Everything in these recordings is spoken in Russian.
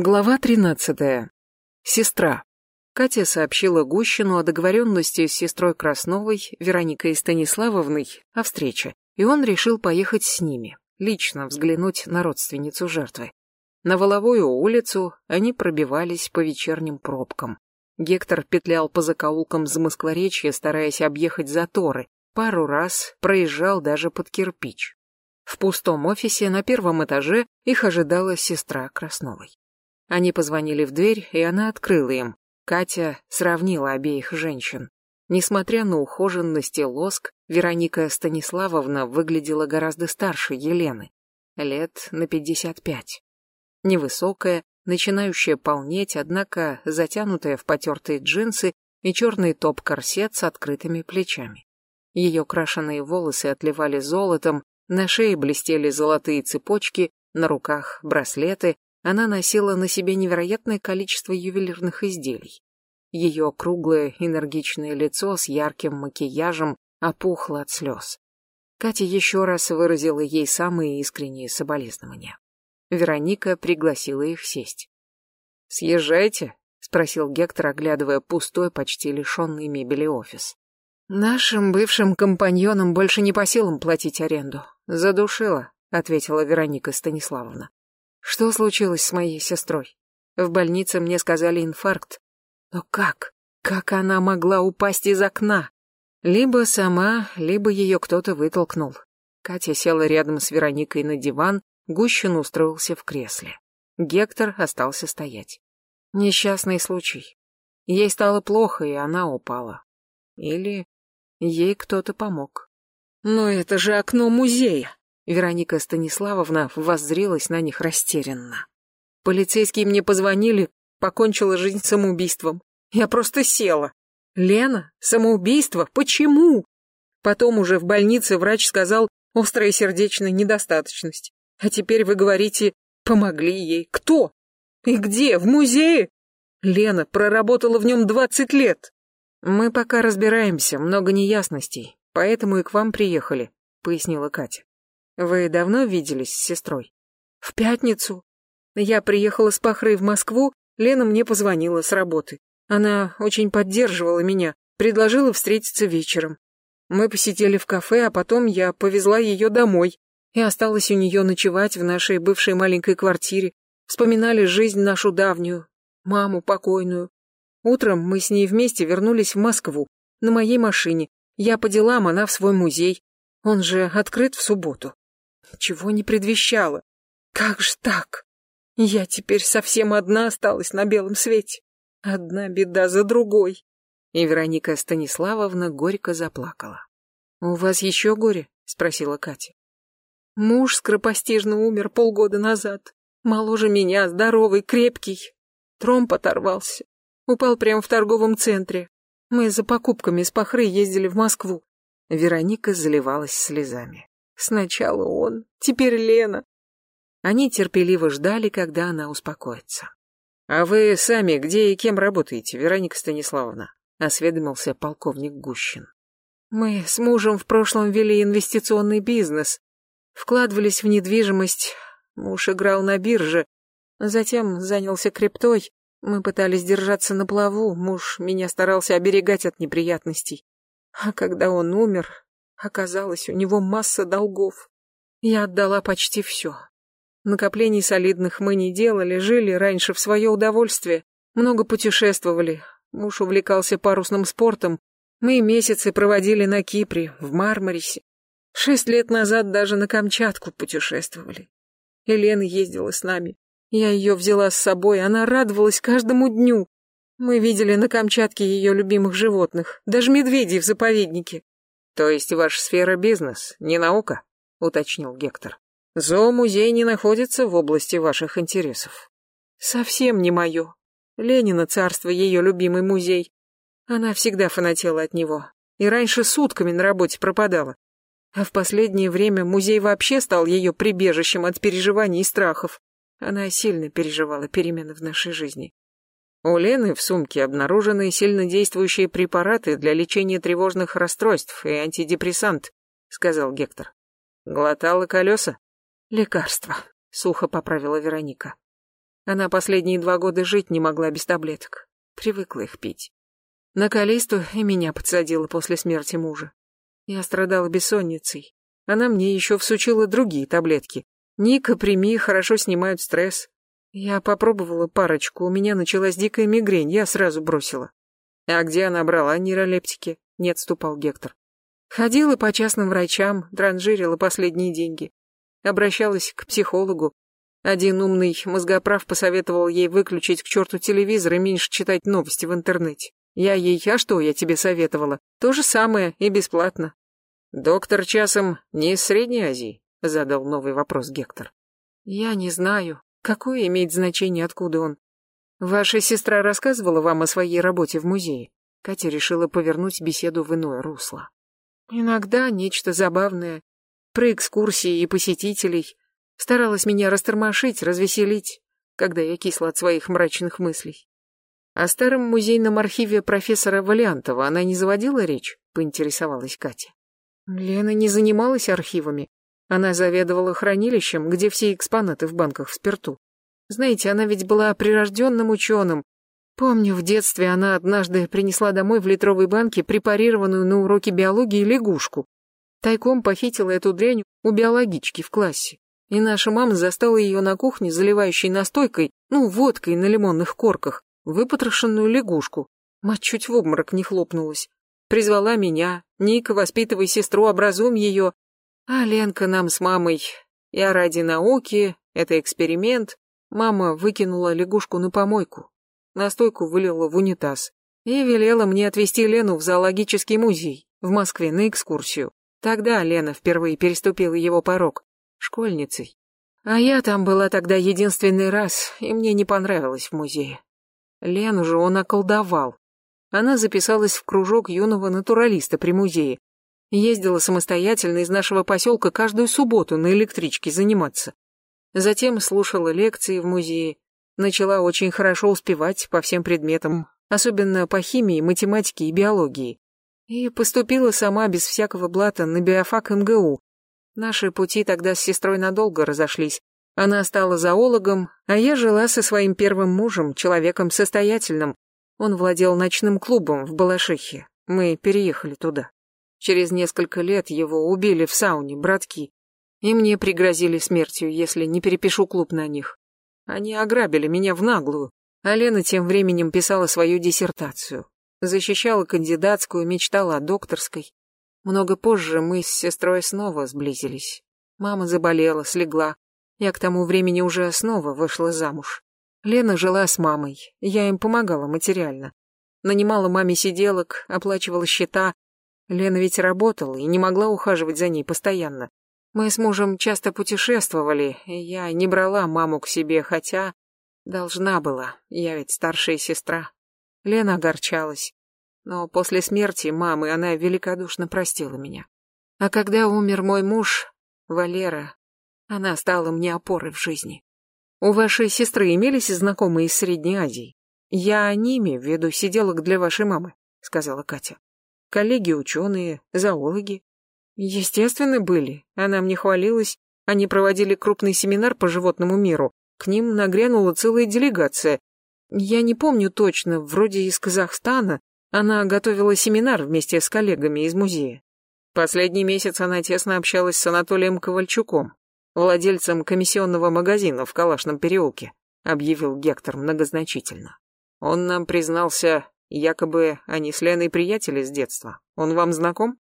Глава 13. Сестра. Катя сообщила Гущину о договоренности с сестрой Красновой, Вероникой Станиславовной, о встрече, и он решил поехать с ними, лично взглянуть на родственницу жертвы. На Воловую улицу они пробивались по вечерним пробкам. Гектор петлял по закоулкам Замоскворечья, стараясь объехать заторы, пару раз проезжал даже под кирпич. В пустом офисе на первом этаже их ожидала сестра Красновой. Они позвонили в дверь, и она открыла им. Катя сравнила обеих женщин. Несмотря на ухоженность и лоск, Вероника Станиславовна выглядела гораздо старше Елены. Лет на пятьдесят пять. Невысокая, начинающая полнеть, однако затянутая в потертые джинсы и черный топ-корсет с открытыми плечами. Ее крашеные волосы отливали золотом, на шее блестели золотые цепочки, на руках браслеты, она носила на себе невероятное количество ювелирных изделий. Ее круглое энергичное лицо с ярким макияжем опухло от слез. Катя еще раз выразила ей самые искренние соболезнования. Вероника пригласила их сесть. «Съезжайте?» — спросил Гектор, оглядывая пустой, почти лишенный мебели офис. «Нашим бывшим компаньонам больше не по силам платить аренду. Задушила», — ответила Вероника Станиславовна. Что случилось с моей сестрой? В больнице мне сказали инфаркт. Но как? Как она могла упасть из окна? Либо сама, либо ее кто-то вытолкнул. Катя села рядом с Вероникой на диван, Гущин устроился в кресле. Гектор остался стоять. Несчастный случай. Ей стало плохо, и она упала. Или ей кто-то помог. Но это же окно музея. Вероника Станиславовна воззрелась на них растерянно. Полицейские мне позвонили, покончила жизнь самоубийством. Я просто села. Лена? Самоубийство? Почему? Потом уже в больнице врач сказал острая сердечная недостаточность. А теперь вы говорите, помогли ей. Кто? И где? В музее? Лена проработала в нем двадцать лет. Мы пока разбираемся, много неясностей, поэтому и к вам приехали, пояснила Катя. Вы давно виделись с сестрой? В пятницу. Я приехала с Пахрой в Москву, Лена мне позвонила с работы. Она очень поддерживала меня, предложила встретиться вечером. Мы посидели в кафе, а потом я повезла ее домой и осталась у нее ночевать в нашей бывшей маленькой квартире. Вспоминали жизнь нашу давнюю, маму покойную. Утром мы с ней вместе вернулись в Москву, на моей машине. Я по делам, она в свой музей. Он же открыт в субботу. Чего не предвещало. Как ж так? Я теперь совсем одна осталась на белом свете. Одна беда за другой. И Вероника Станиславовна горько заплакала. «У вас еще горе?» — спросила Катя. Муж скоропостижно умер полгода назад. Моложе меня, здоровый, крепкий. Тромб оторвался. Упал прямо в торговом центре. Мы за покупками с Пахры ездили в Москву. Вероника заливалась слезами. Сначала он, теперь Лена. Они терпеливо ждали, когда она успокоится. «А вы сами где и кем работаете, Вероника Станиславовна?» — осведомился полковник Гущин. «Мы с мужем в прошлом вели инвестиционный бизнес. Вкладывались в недвижимость. Муж играл на бирже. Затем занялся криптой. Мы пытались держаться на плаву. Муж меня старался оберегать от неприятностей. А когда он умер, Оказалось, у него масса долгов. Я отдала почти все. Накоплений солидных мы не делали, жили раньше в свое удовольствие, много путешествовали. Муж увлекался парусным спортом. Мы месяцы проводили на Кипре, в Мармарисе. Шесть лет назад даже на Камчатку путешествовали. Елена ездила с нами. Я ее взяла с собой, она радовалась каждому дню. Мы видели на Камчатке ее любимых животных, даже медведей в заповеднике. То есть ваша сфера бизнес, не наука? уточнил Гектор. Зоомузей не находится в области ваших интересов. Совсем не мое. Ленина царство ее любимый музей. Она всегда фанатела от него. И раньше сутками на работе пропадала. А в последнее время музей вообще стал ее прибежищем от переживаний и страхов. Она сильно переживала перемены в нашей жизни. У Лены в сумке обнаружены сильнодействующие препараты для лечения тревожных расстройств и антидепрессант, сказал Гектор. Глотала колеса? Лекарства, сухо поправила Вероника. Она последние два года жить не могла без таблеток. Привыкла их пить. На Калисту и меня подсадила после смерти мужа. Я страдала бессонницей. Она мне еще всучила другие таблетки. Ника, прими, хорошо снимают стресс. Я попробовала парочку, у меня началась дикая мигрень, я сразу бросила. А где она брала нейролептики? Не отступал Гектор. Ходила по частным врачам, транжирила последние деньги. Обращалась к психологу. Один умный мозгоправ посоветовал ей выключить к черту телевизор и меньше читать новости в интернете. Я ей, а что я тебе советовала? То же самое и бесплатно. Доктор часом не из Средней Азии? Задал новый вопрос Гектор. Я не знаю. Какое имеет значение, откуда он? Ваша сестра рассказывала вам о своей работе в музее? Катя решила повернуть беседу в иное русло. Иногда нечто забавное. Про экскурсии и посетителей. Старалась меня растормошить, развеселить, когда я кисла от своих мрачных мыслей. О старом музейном архиве профессора Валиантова она не заводила речь, поинтересовалась Катя. Лена не занималась архивами. Она заведовала хранилищем, где все экспонаты в банках в спирту. Знаете, она ведь была прирожденным ученым. Помню, в детстве она однажды принесла домой в литровой банке препарированную на уроке биологии лягушку. Тайком похитила эту дрянь у биологички в классе. И наша мама застала ее на кухне, заливающей настойкой, ну, водкой на лимонных корках, выпотрошенную лягушку. Мать чуть в обморок не хлопнулась. Призвала меня. Ника, воспитывай сестру, образуем ее. А Ленка нам с мамой. Я ради науки, это эксперимент. Мама выкинула лягушку на помойку. Настойку вылила в унитаз. И велела мне отвезти Лену в зоологический музей в Москве на экскурсию. Тогда Лена впервые переступила его порог. Школьницей. А я там была тогда единственный раз, и мне не понравилось в музее. Лену же он околдовал. Она записалась в кружок юного натуралиста при музее, Ездила самостоятельно из нашего поселка каждую субботу на электричке заниматься. Затем слушала лекции в музее. Начала очень хорошо успевать по всем предметам, особенно по химии, математике и биологии. И поступила сама без всякого блата на биофак МГУ. Наши пути тогда с сестрой надолго разошлись. Она стала зоологом, а я жила со своим первым мужем, человеком состоятельным. Он владел ночным клубом в Балашихе. Мы переехали туда. Через несколько лет его убили в сауне братки, и мне пригрозили смертью, если не перепишу клуб на них. Они ограбили меня в наглую, а Лена тем временем писала свою диссертацию. Защищала кандидатскую, мечтала о докторской. Много позже мы с сестрой снова сблизились. Мама заболела, слегла. Я к тому времени уже снова вышла замуж. Лена жила с мамой, я им помогала материально. Нанимала маме сиделок, оплачивала счета, Лена ведь работала и не могла ухаживать за ней постоянно. Мы с мужем часто путешествовали, и я не брала маму к себе, хотя должна была, я ведь старшая сестра. Лена огорчалась. Но после смерти мамы она великодушно простила меня. А когда умер мой муж, Валера, она стала мне опорой в жизни. У вашей сестры имелись знакомые из Средней Азии? Я ними веду сиделок для вашей мамы, сказала Катя коллеги-ученые, зоологи. Естественно, были. Она мне хвалилась. Они проводили крупный семинар по животному миру. К ним нагрянула целая делегация. Я не помню точно, вроде из Казахстана. Она готовила семинар вместе с коллегами из музея. Последний месяц она тесно общалась с Анатолием Ковальчуком, владельцем комиссионного магазина в Калашном переулке, объявил Гектор многозначительно. Он нам признался, Якобы они с Леной приятели с детства. Он вам знаком?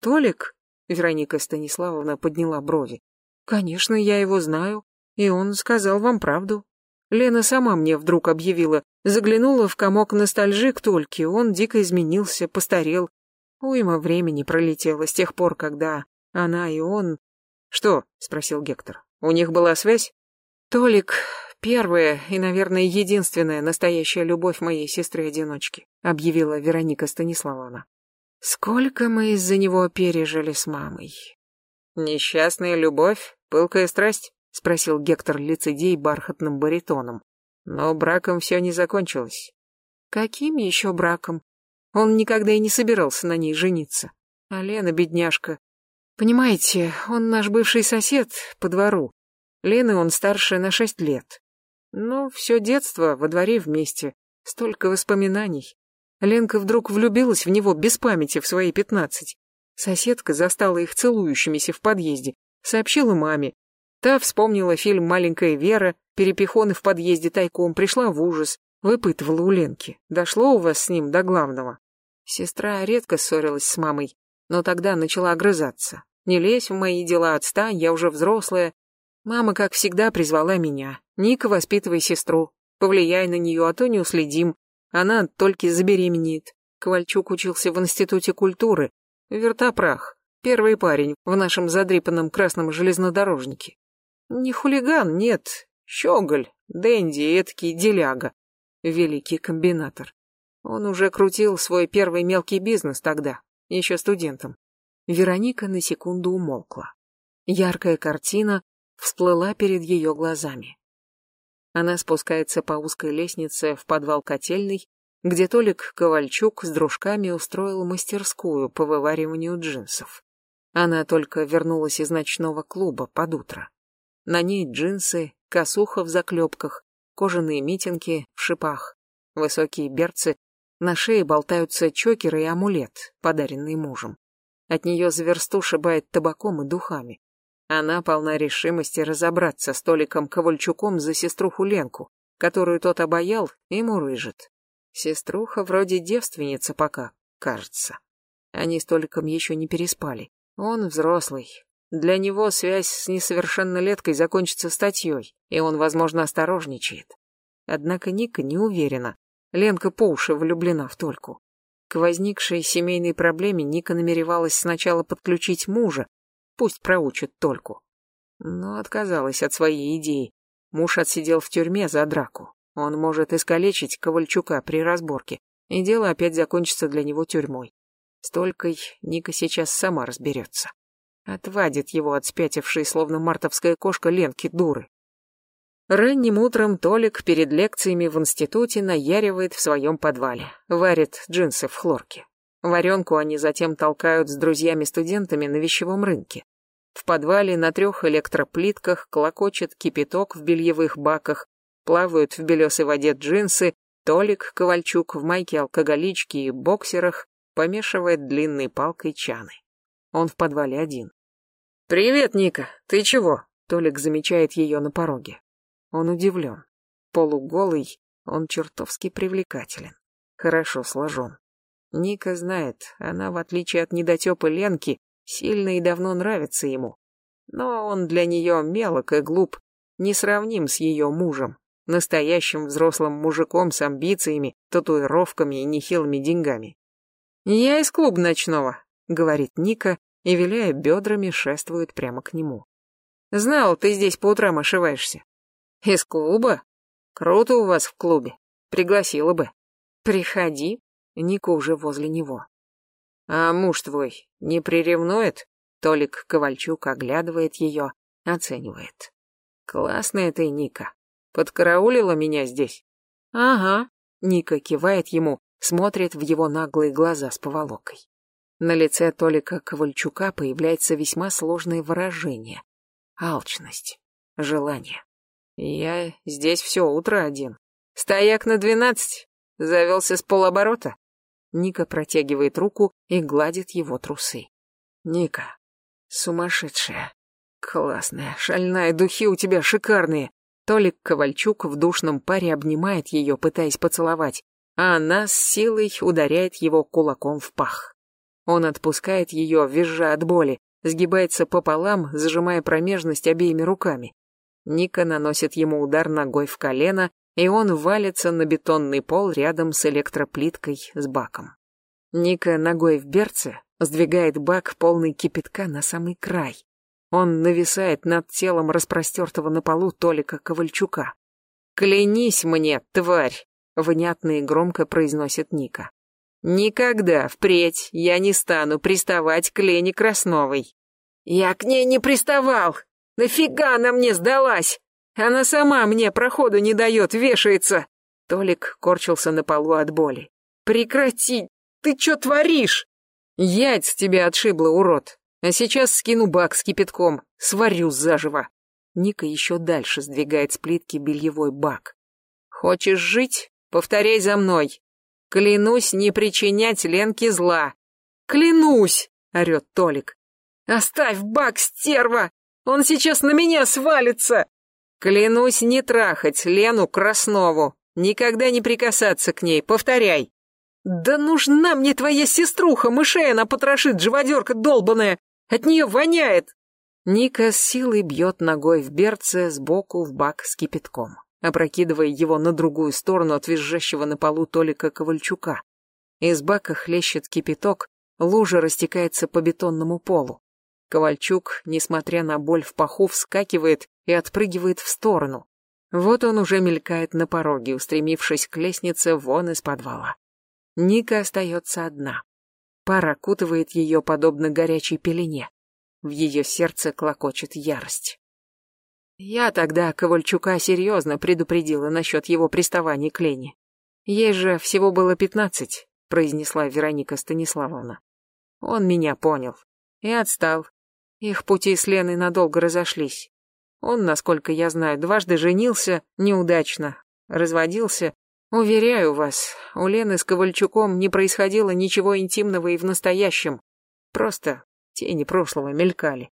Толик? Вероника Станиславовна подняла брови. Конечно, я его знаю, и он сказал вам правду. Лена сама мне вдруг объявила, заглянула в комок ностальжи к Тольке, он дико изменился, постарел. Уйма времени пролетело с тех пор, когда она и он... Что? спросил Гектор. У них была связь? Толик Первая и, наверное, единственная настоящая любовь моей сестры-одиночки, объявила Вероника Станиславовна. Сколько мы из-за него пережили с мамой. Несчастная любовь, пылкая страсть, спросил Гектор лицедей бархатным баритоном. Но браком все не закончилось. Каким еще браком? Он никогда и не собирался на ней жениться. А Лена, бедняжка. Понимаете, он наш бывший сосед по двору. Лены он старше на шесть лет. Но все детство во дворе вместе, столько воспоминаний. Ленка вдруг влюбилась в него без памяти в свои пятнадцать. Соседка застала их целующимися в подъезде, сообщила маме. Та вспомнила фильм «Маленькая Вера», перепихоны в подъезде тайком, пришла в ужас, выпытывала у Ленки. Дошло у вас с ним до главного? Сестра редко ссорилась с мамой, но тогда начала огрызаться. «Не лезь в мои дела, отстань, я уже взрослая». Мама, как всегда, призвала меня. «Ника, воспитывай сестру. Повлияй на нее, а то не уследим. Она только забеременеет». Ковальчук учился в Институте культуры. Вертопрах. Первый парень в нашем задрипанном красном железнодорожнике. Не хулиган, нет. Щеголь, Дэнди, эдакий деляга. Великий комбинатор. Он уже крутил свой первый мелкий бизнес тогда, еще студентом. Вероника на секунду умолкла. Яркая картина всплыла перед ее глазами. Она спускается по узкой лестнице в подвал котельной, где Толик Ковальчук с дружками устроил мастерскую по вывариванию джинсов. Она только вернулась из ночного клуба под утро. На ней джинсы, косуха в заклепках, кожаные митинги в шипах, высокие берцы на шее болтаются чокеры и амулет, подаренный мужем. От нее за версту шибает табаком и духами. Она полна решимости разобраться с Толиком Ковальчуком за сеструху Ленку, которую тот обаял и мурыжит. Сеструха вроде девственница пока, кажется. Они с Толиком еще не переспали. Он взрослый. Для него связь с несовершеннолеткой закончится статьей, и он, возможно, осторожничает. Однако Ника не уверена, Ленка по уши влюблена в Тольку. К возникшей семейной проблеме Ника намеревалась сначала подключить мужа, пусть проучит Тольку. Но отказалась от своей идеи. Муж отсидел в тюрьме за драку. Он может искалечить Ковальчука при разборке, и дело опять закончится для него тюрьмой. С Толькой Ника сейчас сама разберется. Отвадит его от спятившей, словно мартовская кошка, Ленки дуры. Ранним утром Толик перед лекциями в институте наяривает в своем подвале, варит джинсы в хлорке. Варенку они затем толкают с друзьями-студентами на вещевом рынке. В подвале на трех электроплитках клокочет кипяток в бельевых баках, плавают в белесой воде джинсы, Толик Ковальчук в майке алкоголички и боксерах помешивает длинной палкой чаны. Он в подвале один. «Привет, Ника, ты чего?» Толик замечает ее на пороге. Он удивлен. Полуголый, он чертовски привлекателен. Хорошо сложен. Ника знает, она, в отличие от недотепы Ленки, сильно и давно нравится ему. Но он для нее мелок и глуп, несравним с ее мужем, настоящим взрослым мужиком с амбициями, татуировками и нехилыми деньгами. «Я из клуба ночного», — говорит Ника, и, виляя бедрами, шествует прямо к нему. «Знал, ты здесь по утрам ошиваешься. Из клуба? Круто у вас в клубе. Пригласила бы. Приходи. Ника уже возле него. А муж твой не приревнует? Толик Ковальчук оглядывает ее, оценивает. Классная ты, Ника. Подкараулила меня здесь? Ага. Ника кивает ему, смотрит в его наглые глаза с поволокой. На лице Толика Ковальчука появляется весьма сложное выражение. Алчность, желание. Я здесь все утро один. Стояк на двенадцать. Завелся с полоборота. Ника протягивает руку и гладит его трусы. Ника, сумасшедшая. Классная, шальная, духи у тебя шикарные. Толик Ковальчук в душном паре обнимает ее, пытаясь поцеловать, а она с силой ударяет его кулаком в пах. Он отпускает ее, визжа от боли, сгибается пополам, зажимая промежность обеими руками. Ника наносит ему удар ногой в колено, и он валится на бетонный пол рядом с электроплиткой с баком. Ника ногой в берце сдвигает бак полный кипятка на самый край. Он нависает над телом распростертого на полу Толика Ковальчука. «Клянись мне, тварь!» — внятно и громко произносит Ника. «Никогда впредь я не стану приставать к Лене Красновой». «Я к ней не приставал!» Нафига она мне сдалась? Она сама мне проходу не дает, вешается. Толик корчился на полу от боли. Прекрати! Ты что творишь? Ять с тебя отшибла, урод. А сейчас скину бак с кипятком, сварю заживо. Ника еще дальше сдвигает с плитки бельевой бак. «Хочешь жить? Повторяй за мной. Клянусь не причинять Ленке зла». «Клянусь!» — орет Толик. «Оставь бак, стерва! Он сейчас на меня свалится!» «Клянусь не трахать Лену Краснову, никогда не прикасаться к ней, повторяй!» «Да нужна мне твоя сеструха, мышей она потрошит, живодерка долбаная! От нее воняет!» Ника с силой бьет ногой в берце сбоку в бак с кипятком, опрокидывая его на другую сторону от визжащего на полу Толика Ковальчука. Из бака хлещет кипяток, лужа растекается по бетонному полу. Ковальчук, несмотря на боль в паху, вскакивает и отпрыгивает в сторону. Вот он уже мелькает на пороге, устремившись к лестнице вон из подвала. Ника остается одна. Пар окутывает ее подобно горячей пелене. В ее сердце клокочет ярость. Я тогда Ковальчука серьезно предупредила насчет его приставаний к Лене. Ей же всего было пятнадцать, произнесла Вероника Станиславовна. Он меня понял и отстал. Их пути с Леной надолго разошлись. Он, насколько я знаю, дважды женился неудачно, разводился. Уверяю вас, у Лены с Ковальчуком не происходило ничего интимного и в настоящем. Просто Тени прошлого мелькали.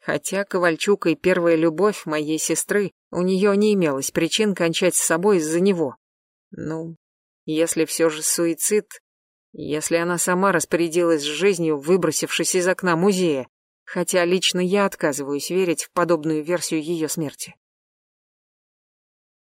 Хотя Ковальчук и первая любовь моей сестры, у нее не имелось причин кончать с собой из-за него. Ну, если все же суицид, если она сама распорядилась жизнью, выбросившись из окна музея, хотя лично я отказываюсь верить в подобную версию ее смерти.